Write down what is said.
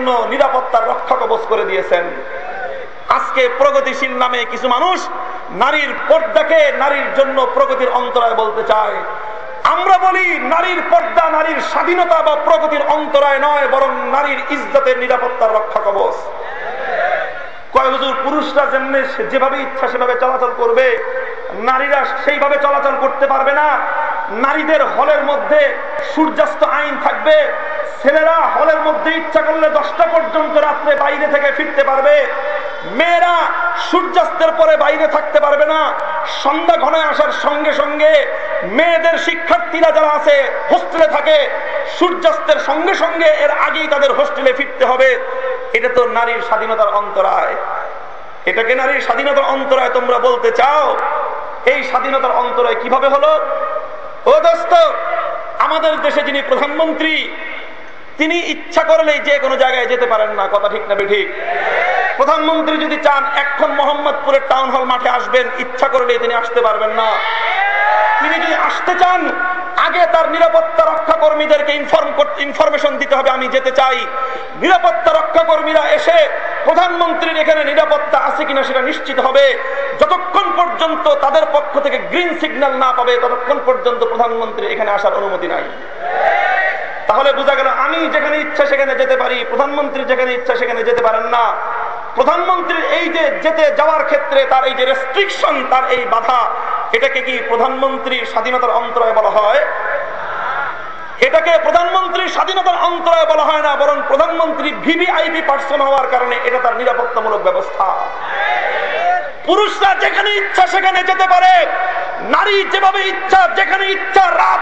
জন্য নিরাপত্তার রক্ষা কবচ করে দিয়েছেন। আজকে প্রগতিশীল নামে কিছু মানুষ নারীর পর্দাকে নারীর জন্য প্রগতির অন্তরায় বলতে চায়। আমরা বলি নারীর পর্দা নারীর স্বাধীনতা বা প্রগতির অন্তরায় নয়, বরং নারীর ইজ্জতের নিরাপত্তার রক্ষা কবচ। কয় পুরুষরা যেমনি যেভাবে ইচ্ছা সেভাবে চলাচল করবে, নারীরা সেইভাবে চলাচল করতে পারবে না। নারীদের হলের মধ্যে সূর্যাস্ত আইন থাকবে ছেলেরা হলের মধ্যে ইচ্ছা করলে দশটা পর্যন্ত রাত্রে বাইরে থেকে ফিরতে পারবে। মেয়েরা সূর্যাস্তের পরে বাইরে থাকতে পারবে না। সন্ধ্যা ঘনে আসার সঙ্গে সঙ্গে মেয়েদের শিক্ষার্থীরা যারা আছে, হোস্টেলে থাকে, সূর্যাস্তের সঙ্গে সঙ্গে এর আগেই তাদের হোস্টেলে ফিরতে হবে। এটা তো নারীর স্বাধীনতার অন্তরায়। এটাকে নারীর স্বাধীনতার অন্তরায় তোমরা বলতে চাও? এই স্বাধীনতার অন্তরায় কীভাবে হলো? ও দোস্ত, আমাদের দেশে যিনি প্রধানমন্ত্রী তিনি ইচ্ছা করলেই যে কোনো জায়গায় যেতে পারেন না, কথা ঠিক না ঠিক প্রধানমন্ত্রী যদি চান, এখন মোহাম্মদপুরের টাউন হল মাঠে আসবেন, ইচ্ছা করলেই তিনি আসতে পারবেন না। তিনি যদি আসতে চান, আগে তার নিরাপত্তা রক্ষা কর্মীদেরকে ইনফর্ম করতে ইনফরমেশন দিতে হবে, আমি যেতে চাই। নিরাপত্তা রক্ষা কর্মীরা এসে প্রধানমন্ত্রীর এখানে নিরাপত্তা আছে কিনা সেটা নিশ্চিত হবে। যতক্ষণ পর্যন্ত তাদের পক্ষ থেকে গ্রিন সিগন্যাল না পাবে, ততক্ষণ পর্যন্ত প্রধানমন্ত্রী এখানে আসার অনুমতি নাই। বোঝা গেল, আমি যেখানে ইচ্ছা সেখানে যেতে পারি, প্রধানমন্ত্রী যেখানে ইচ্ছা সেখানে যেতে পারেন না। প্রধানমন্ত্রীর এই যে যেতে যাওয়ার ক্ষেত্রে তার এই যে রেস্ট্রিকশন তার এই বাধা, এটাকে কি প্রধানমন্ত্রীর স্বাধীনতার অন্তরায় বলা হয়? এটাকে প্রধানমন্ত্রীর স্বাধীনতার অন্তরায় বলা হয় না, বরং প্রধানমন্ত্রী ভিভিআইপি পার্সন হওয়ার কারণে এটা তার নিরাপত্তামূলক ব্যবস্থা। পুরুষরা যেখানে ইচ্ছা সেখানে যেতে পারে, নারী যেভাবে ইচ্ছা, যেখানে ইচ্ছা রাত